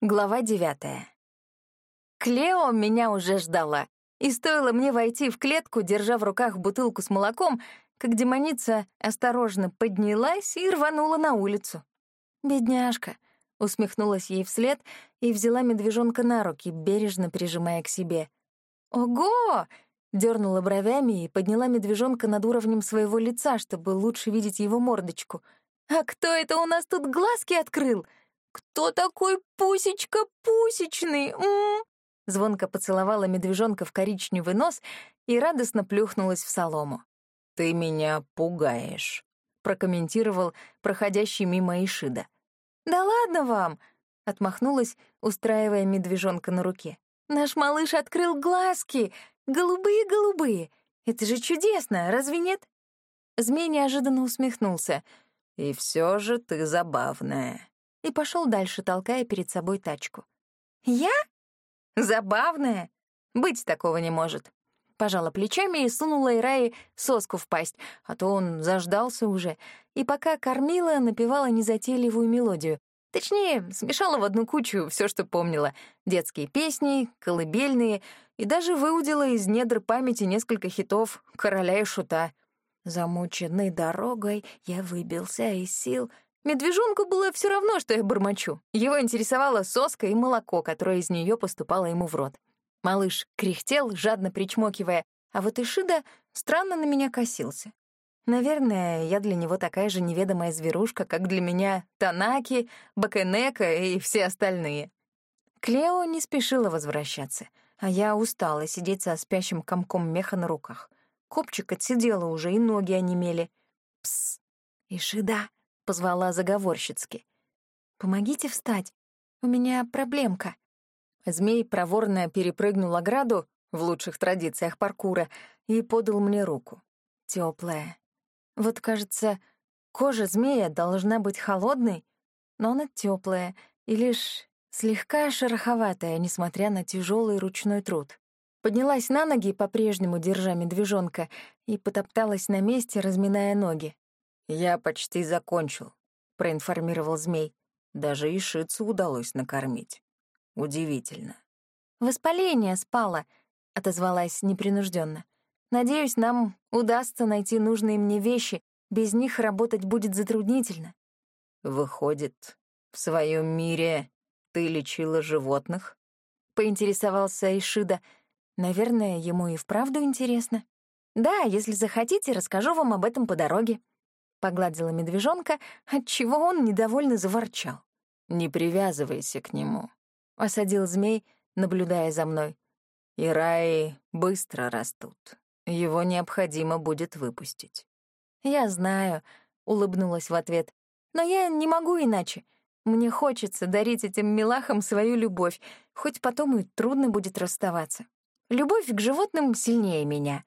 Глава девятая. Клео меня уже ждала, и стоило мне войти в клетку, держа в руках бутылку с молоком, как демоница осторожно поднялась и рванула на улицу. «Бедняжка», — усмехнулась ей вслед и взяла медвежонка на руки, бережно прижимая к себе. «Ого!» — дернула бровями и подняла медвежонка над уровнем своего лица, чтобы лучше видеть его мордочку. «А кто это у нас тут глазки открыл?» «Кто такой Пусечка Пусечный?» М -м -м Звонко поцеловала медвежонка в коричневый нос и радостно плюхнулась в солому. «Ты меня пугаешь», — прокомментировал проходящий мимо Ишида. «Да ладно вам!» — отмахнулась, устраивая медвежонка на руке. «Наш малыш открыл глазки! Голубые-голубые! Это же чудесно, разве нет?» Змей неожиданно усмехнулся. «И все же ты забавная» и пошел дальше, толкая перед собой тачку. «Я? Забавная? Быть такого не может». Пожала плечами и сунула Ирае соску в пасть, а то он заждался уже, и пока кормила, напевала незатейливую мелодию. Точнее, смешала в одну кучу все, что помнила. Детские песни, колыбельные, и даже выудила из недр памяти несколько хитов «Короля и шута». Замученной дорогой я выбился из сил — Медвежонку было все равно, что я бормочу. Его интересовала соска и молоко, которое из нее поступало ему в рот. Малыш кряхтел, жадно причмокивая, а вот Ишида странно на меня косился. Наверное, я для него такая же неведомая зверушка, как для меня Танаки, Бакенека и все остальные. Клео не спешила возвращаться, а я устала сидеть со спящим комком меха на руках. Копчик отсидела уже, и ноги онемели. «Пс, Ишида!» Позвала заговорщицки. «Помогите встать, у меня проблемка». Змей проворно перепрыгнул ограду, в лучших традициях паркура, и подал мне руку. Теплая. Вот, кажется, кожа змея должна быть холодной, но она теплая и лишь слегка шероховатая, несмотря на тяжелый ручной труд. Поднялась на ноги, по-прежнему держа медвежонка, и потопталась на месте, разминая ноги. «Я почти закончил», — проинформировал змей. Даже ишицу удалось накормить. Удивительно. «Воспаление спало», — отозвалась непринужденно. «Надеюсь, нам удастся найти нужные мне вещи. Без них работать будет затруднительно». «Выходит, в своем мире ты лечила животных?» — поинтересовался Ишида. «Наверное, ему и вправду интересно. Да, если захотите, расскажу вам об этом по дороге». Погладила медвежонка, отчего он недовольно заворчал. «Не привязывайся к нему», — осадил змей, наблюдая за мной. «И раи быстро растут. Его необходимо будет выпустить». «Я знаю», — улыбнулась в ответ. «Но я не могу иначе. Мне хочется дарить этим милахам свою любовь, хоть потом и трудно будет расставаться. Любовь к животным сильнее меня».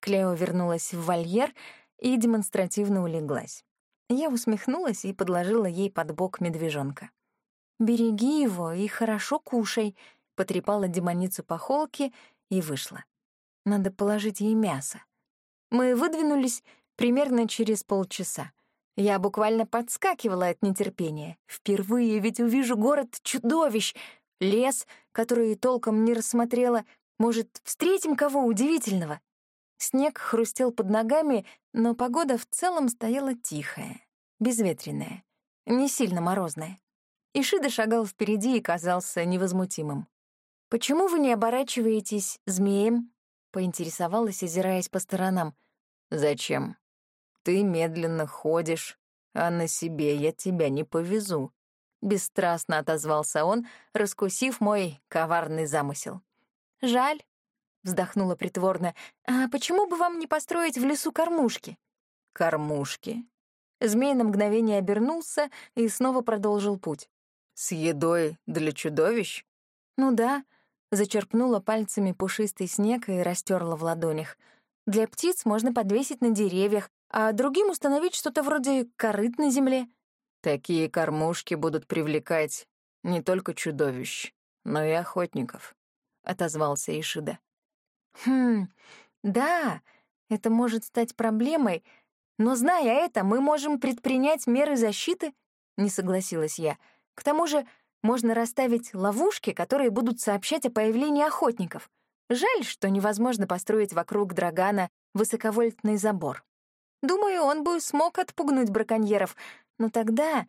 Клео вернулась в вольер, — и демонстративно улеглась. Я усмехнулась и подложила ей под бок медвежонка. «Береги его и хорошо кушай», — потрепала демоницу по холке и вышла. «Надо положить ей мясо». Мы выдвинулись примерно через полчаса. Я буквально подскакивала от нетерпения. Впервые ведь увижу город-чудовищ, лес, который толком не рассмотрела. Может, встретим кого удивительного? Снег хрустел под ногами, но погода в целом стояла тихая, безветренная, не сильно морозная. Ишида шагал впереди и казался невозмутимым. «Почему вы не оборачиваетесь змеем?» — поинтересовалась, озираясь по сторонам. «Зачем? Ты медленно ходишь, а на себе я тебя не повезу», — бесстрастно отозвался он, раскусив мой коварный замысел. «Жаль, вздохнула притворно. «А почему бы вам не построить в лесу кормушки?» «Кормушки?» Змей на мгновение обернулся и снова продолжил путь. «С едой для чудовищ?» «Ну да», — зачерпнула пальцами пушистый снег и растерла в ладонях. «Для птиц можно подвесить на деревьях, а другим установить что-то вроде корыт на земле». «Такие кормушки будут привлекать не только чудовищ, но и охотников», — отозвался Ишида. Хм, да, это может стать проблемой, но, зная это, мы можем предпринять меры защиты, — не согласилась я. К тому же можно расставить ловушки, которые будут сообщать о появлении охотников. Жаль, что невозможно построить вокруг Драгана высоковольтный забор. Думаю, он бы смог отпугнуть браконьеров, но тогда,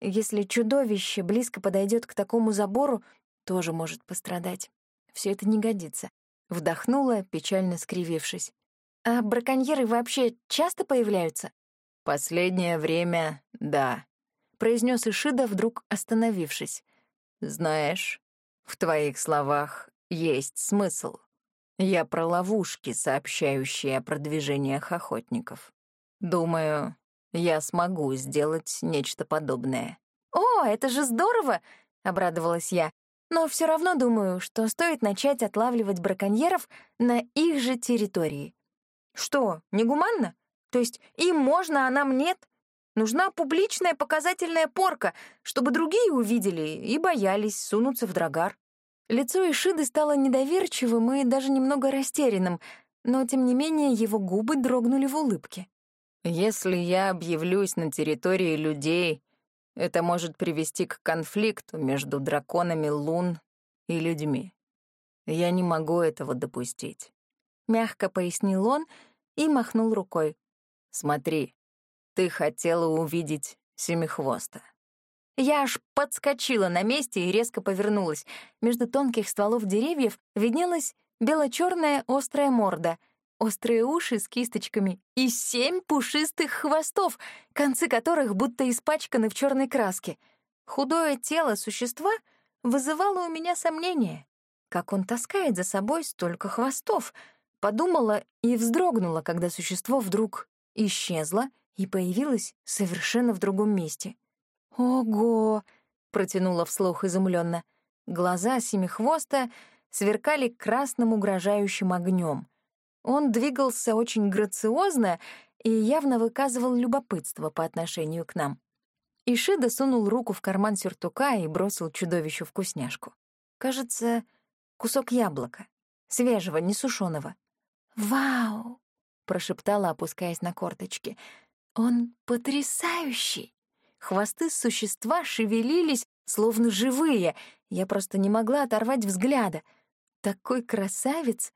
если чудовище близко подойдет к такому забору, тоже может пострадать. Все это не годится. Вдохнула, печально скривившись. А браконьеры вообще часто появляются? Последнее время — да, — произнес Ишида, вдруг остановившись. Знаешь, в твоих словах есть смысл. Я про ловушки, сообщающие о продвижениях охотников. Думаю, я смогу сделать нечто подобное. «О, это же здорово!» — обрадовалась я. «Но все равно думаю, что стоит начать отлавливать браконьеров на их же территории». «Что, негуманно? То есть им можно, а нам нет? Нужна публичная показательная порка, чтобы другие увидели и боялись сунуться в драгар». Лицо Ишиды стало недоверчивым и даже немного растерянным, но, тем не менее, его губы дрогнули в улыбке. Если я объявлюсь на территории людей, это может привести к конфликту между драконами лун и людьми. Я не могу этого допустить. Мягко пояснил он и махнул рукой. Смотри, ты хотела увидеть семихвоста. Я аж подскочила на месте и резко повернулась. Между тонких стволов деревьев виднелась бело-черная острая морда — острые уши с кисточками и семь пушистых хвостов, концы которых будто испачканы в черной краске. Худое тело существа вызывало у меня сомнение. Как он таскает за собой столько хвостов? Подумала и вздрогнула, когда существо вдруг исчезло и появилось совершенно в другом месте. «Ого!» — протянула вслух изумленно. Глаза семихвоста сверкали красным угрожающим огнем — он двигался очень грациозно и явно выказывал любопытство по отношению к нам. Ишида сунул руку в карман сюртука и бросил чудовищу вкусняшку. Кажется, кусок яблока, свежего, не сушеного. «Вау!» — прошептала, опускаясь на корточки. «Он потрясающий!» Хвосты существа шевелились, словно живые. Я просто не могла оторвать взгляда. Такой красавец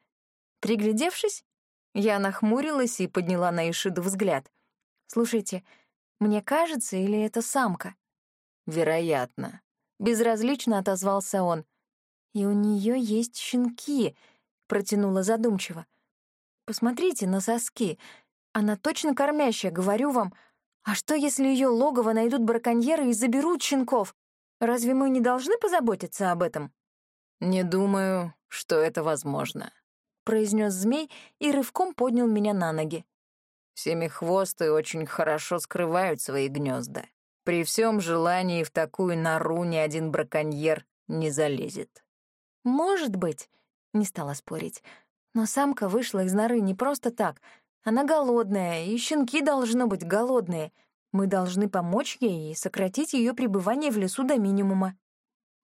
Приглядевшись, я нахмурилась и подняла на Ишиду взгляд. «Слушайте, мне кажется, или это самка?» «Вероятно», — безразлично отозвался он. «И у нее есть щенки», — протянула задумчиво. «Посмотрите на соски. Она точно кормящая, говорю вам. А что, если ее логово найдут браконьеры и заберут щенков? Разве мы не должны позаботиться об этом?» «Не думаю, что это возможно», — произнес змей и рывком поднял меня на ноги. Семихвосты очень хорошо скрывают свои гнезда. При всем желании в такую нору ни один браконьер не залезет. «Может быть», — не стала спорить, «но самка вышла из норы не просто так. Она голодная, и щенки должны быть голодные. Мы должны помочь ей и сократить ее пребывание в лесу до минимума».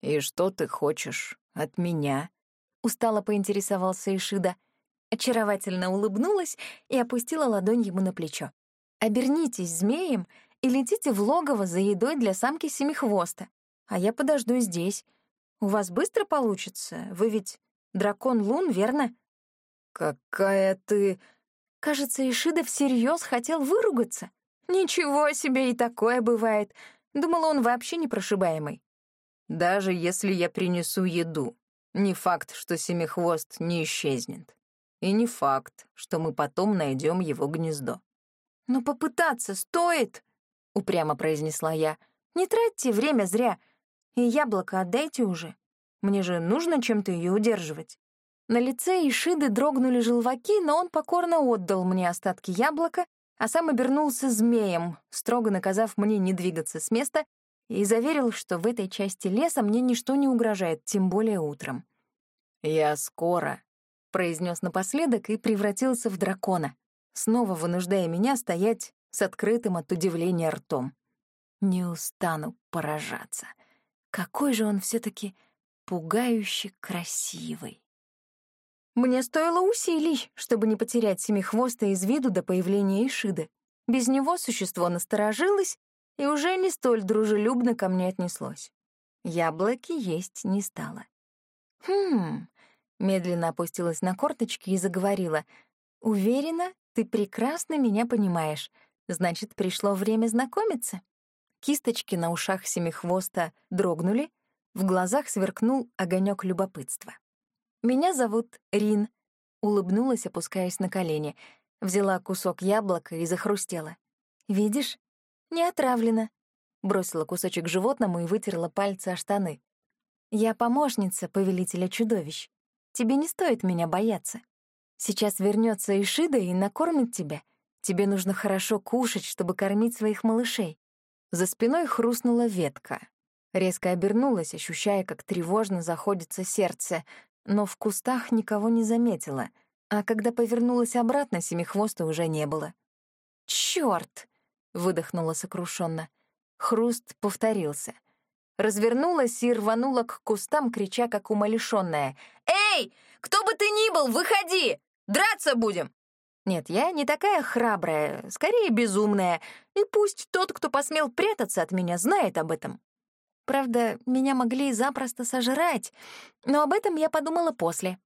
«И что ты хочешь от меня?» — устало поинтересовался Ишида. Очаровательно улыбнулась и опустила ладонь ему на плечо. «Обернитесь змеем и летите в логово за едой для самки Семихвоста, а я подожду здесь. У вас быстро получится, вы ведь дракон Лун, верно?» «Какая ты...» Кажется, Ишида всерьез хотел выругаться. «Ничего себе, и такое бывает. Думала, он вообще непрошибаемый». «Даже если я принесу еду, не факт, что Семихвост не исчезнет. И не факт, что мы потом найдем его гнездо. «Но попытаться стоит», — упрямо произнесла я. «Не тратьте время зря. И яблоко отдайте уже. Мне же нужно чем-то ее удерживать». На лице Ишиды дрогнули желваки, но он покорно отдал мне остатки яблока, а сам обернулся змеем, строго наказав мне не двигаться с места и заверил, что в этой части леса мне ничто не угрожает, тем более утром. «Я скоро», — произнес напоследок и превратился в дракона, снова вынуждая меня стоять с открытым от удивления ртом. Не устану поражаться. Какой же он все таки пугающе красивый. Мне стоило усилий, чтобы не потерять семихвоста из виду до появления Ишиды. Без него существо насторожилось и уже не столь дружелюбно ко мне отнеслось. Яблоки есть не стала. «Хм...» — медленно опустилась на корточки и заговорила. «Уверена, ты прекрасно меня понимаешь. Значит, пришло время знакомиться». Кисточки на ушах семихвоста дрогнули, в глазах сверкнул огонек любопытства. «Меня зовут Рин», — улыбнулась, опускаясь на колени, взяла кусок яблока и захрустела. «Видишь? Не отравлено». Бросила кусочек животному и вытерла пальцы о штаны. «Я помощница повелителя чудовищ. Тебе не стоит меня бояться. Сейчас вернется Ишида и накормит тебя. Тебе нужно хорошо кушать, чтобы кормить своих малышей». За спиной хрустнула ветка. Резко обернулась, ощущая, как тревожно заходится сердце, но в кустах никого не заметила, а когда повернулась обратно, семихвоста уже не было. «Чёрт!» — выдохнула сокрушенно. Хруст повторился. Развернулась и рванула к кустам, крича, как умалишённая. «Эй, кто бы ты ни был, выходи! Драться будем!» Нет, я не такая храбрая, скорее безумная, и пусть тот, кто посмел прятаться от меня, знает об этом. Правда, меня могли запросто сожрать, но об этом я подумала после.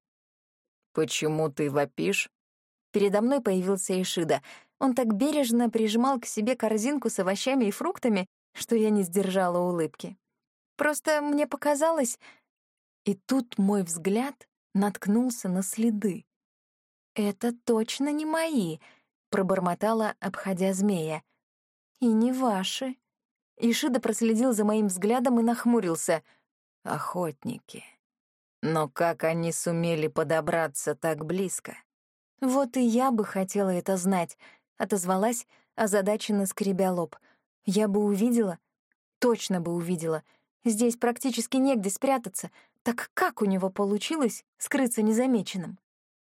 «Почему ты вопишь?» Передо мной появился Ишида. Он так бережно прижимал к себе корзинку с овощами и фруктами, что я не сдержала улыбки. Просто мне показалось... И тут мой взгляд наткнулся на следы. «Это точно не мои», — пробормотала, обходя змея. «И не ваши». Ишида проследил за моим взглядом и нахмурился. «Охотники. Но как они сумели подобраться так близко?» «Вот и я бы хотела это знать», — отозвалась, озадаченно скребя лоб. «Я бы увидела, точно бы увидела. Здесь практически негде спрятаться. Так как у него получилось скрыться незамеченным?»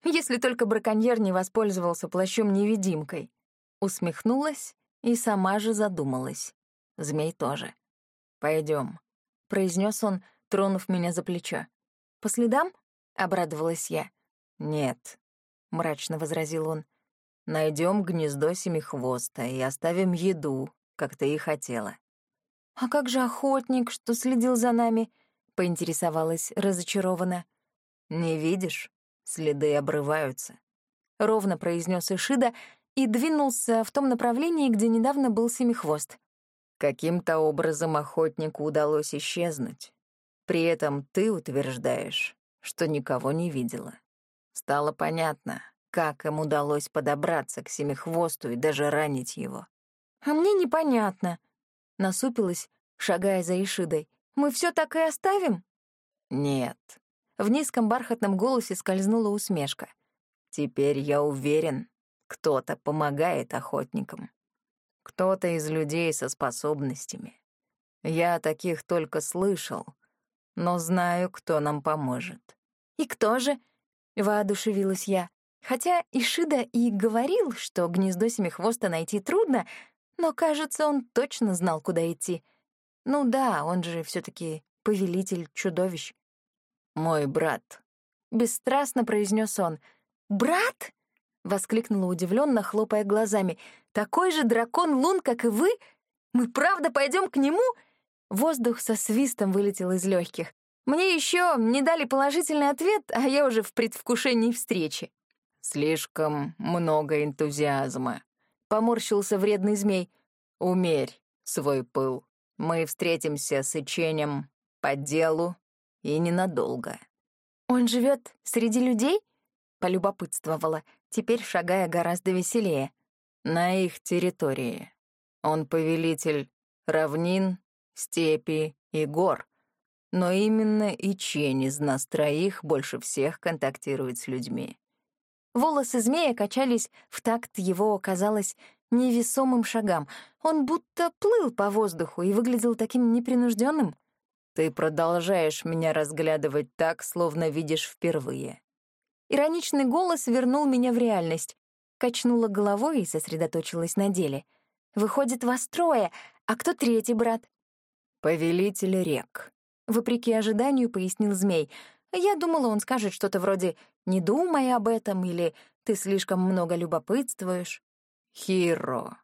Если только браконьер не воспользовался плащом-невидимкой. Усмехнулась и сама же задумалась. Змей тоже. Пойдем, произнес он, тронув меня за плечо. «По следам?» — обрадовалась я. «Нет», — мрачно возразил он. Найдем гнездо семихвоста и оставим еду, как ты и хотела». «А как же охотник, что следил за нами?» — поинтересовалась разочарованно. «Не видишь? следы обрываются», — ровно произнес Ишида и двинулся в том направлении, где недавно был семихвост. Каким-то образом охотнику удалось исчезнуть. При этом ты утверждаешь, что никого не видела. Стало понятно, как им удалось подобраться к семихвосту и даже ранить его. «А мне непонятно», — насупилась, шагая за Ишидой. «Мы все так и оставим?» «Нет, в низком бархатном голосе скользнула усмешка. «Теперь я уверен, кто-то помогает охотникам. Кто-то из людей со способностями. Я таких только слышал, но знаю, кто нам поможет». «И кто же?» — воодушевилась я. Хотя Ишида и говорил, что гнездо семихвоста найти трудно, но, кажется, он точно знал, куда идти. Ну да, он же все таки повелитель чудовищ. «Мой брат», — бесстрастно произнес он. «Брат?» — воскликнула удивленно, хлопая глазами. «Такой же дракон-лун, как и вы? Мы правда пойдем к нему?» Воздух со свистом вылетел из легких. Мне еще не дали положительный ответ, а я уже в предвкушении встречи. «Слишком много энтузиазма», — поморщился вредный змей. «Умерь свой пыл. Мы встретимся с Иченем по делу и ненадолго. «Он живет среди людей?» — полюбопытствовала, теперь шагая гораздо веселее. «На их территории. Он повелитель равнин, степи и гор. Но именно Ичень из нас троих больше всех контактирует с людьми». Волосы змея качались в такт его, казалось, невесомым шагам. Он будто плыл по воздуху и выглядел таким непринужденным. Ты продолжаешь меня разглядывать так, словно видишь впервые. Ироничный голос вернул меня в реальность. Качнула головой и сосредоточилась на деле. Выходит, вас трое, а кто третий брат? Повелитель рек. Вопреки ожиданию, пояснил змей. Я думала, он скажет что-то вроде «не думай об этом» или «ты слишком много любопытствуешь». Хиро.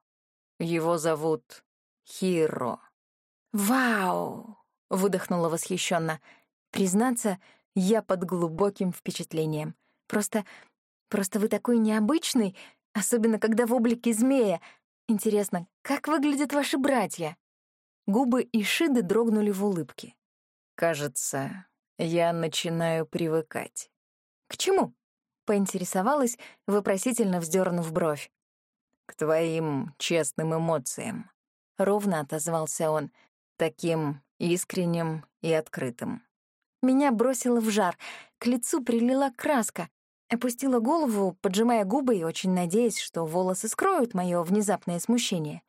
Его зовут Хиро. Вау! — выдохнула восхищенно. «Признаться, я под глубоким впечатлением. Просто... просто вы такой необычный, особенно когда в облике змея. Интересно, как выглядят ваши братья?» Губы Ишиды дрогнули в улыбке. «Кажется, я начинаю привыкать». «К чему?» — поинтересовалась, вопросительно вздернув бровь. «К твоим честным эмоциям», — ровно отозвался он, таким искренним и открытым. Меня бросило в жар, к лицу прилила краска. Опустила голову, поджимая губы и очень надеясь, что волосы скроют мое внезапное смущение.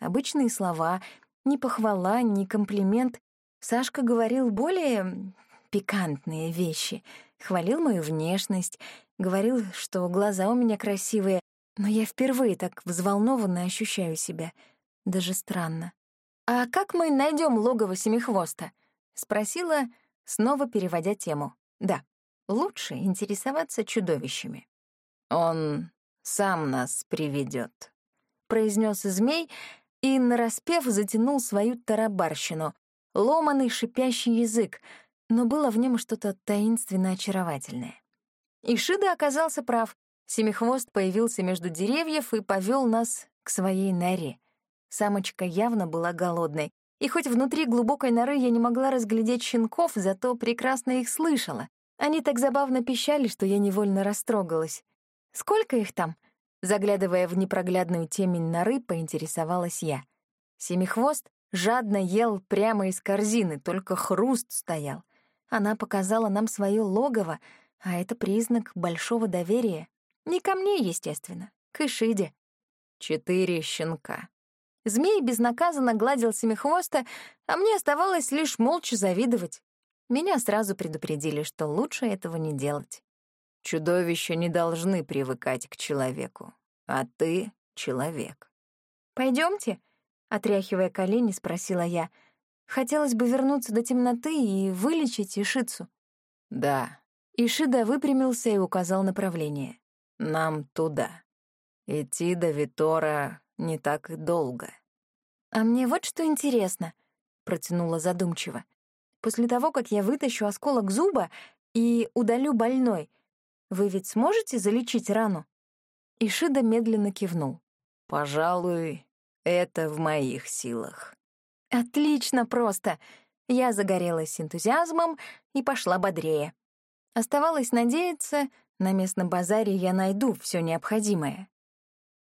Обычные слова, ни похвала, ни комплимент. Сашка говорил более пикантные вещи. Хвалил мою внешность, говорил, что глаза у меня красивые, но я впервые так взволнованно ощущаю себя. Даже странно. «А как мы найдем логово Семихвоста?» — спросила, снова переводя тему. «Да, лучше интересоваться чудовищами». «Он сам нас приведет, произнес змей и, нараспев, затянул свою тарабарщину, ломаный шипящий язык, но было в нем что-то таинственно очаровательное. Ишида оказался прав. Семихвост появился между деревьев и повел нас к своей норе. Самочка явно была голодной, и хоть внутри глубокой норы я не могла разглядеть щенков, зато прекрасно их слышала. Они так забавно пищали, что я невольно растрогалась. «Сколько их там?» Заглядывая в непроглядную темень норы, поинтересовалась я. Семихвост жадно ел прямо из корзины, только хруст стоял. Она показала нам свое логово, а это признак большого доверия. Не ко мне, естественно, к Ишиде. Четыре щенка. Змей безнаказанно гладил семихвоста, а мне оставалось лишь молча завидовать. Меня сразу предупредили, что лучше этого не делать. Чудовища не должны привыкать к человеку, а ты — человек. Пойдемте, отряхивая колени, спросила я. Хотелось бы вернуться до темноты и вылечить Ишицу. Да. Ишида выпрямился и указал направление. Нам туда. Идти до Витора не так долго. А мне вот что интересно, протянула задумчиво. После того, как я вытащу осколок зуба и удалю больной, вы ведь сможете залечить рану? Ишида медленно кивнул. Пожалуй, это в моих силах. Отлично просто. Я загорелась энтузиазмом и пошла бодрее. Оставалось надеяться, на местном базаре я найду все необходимое.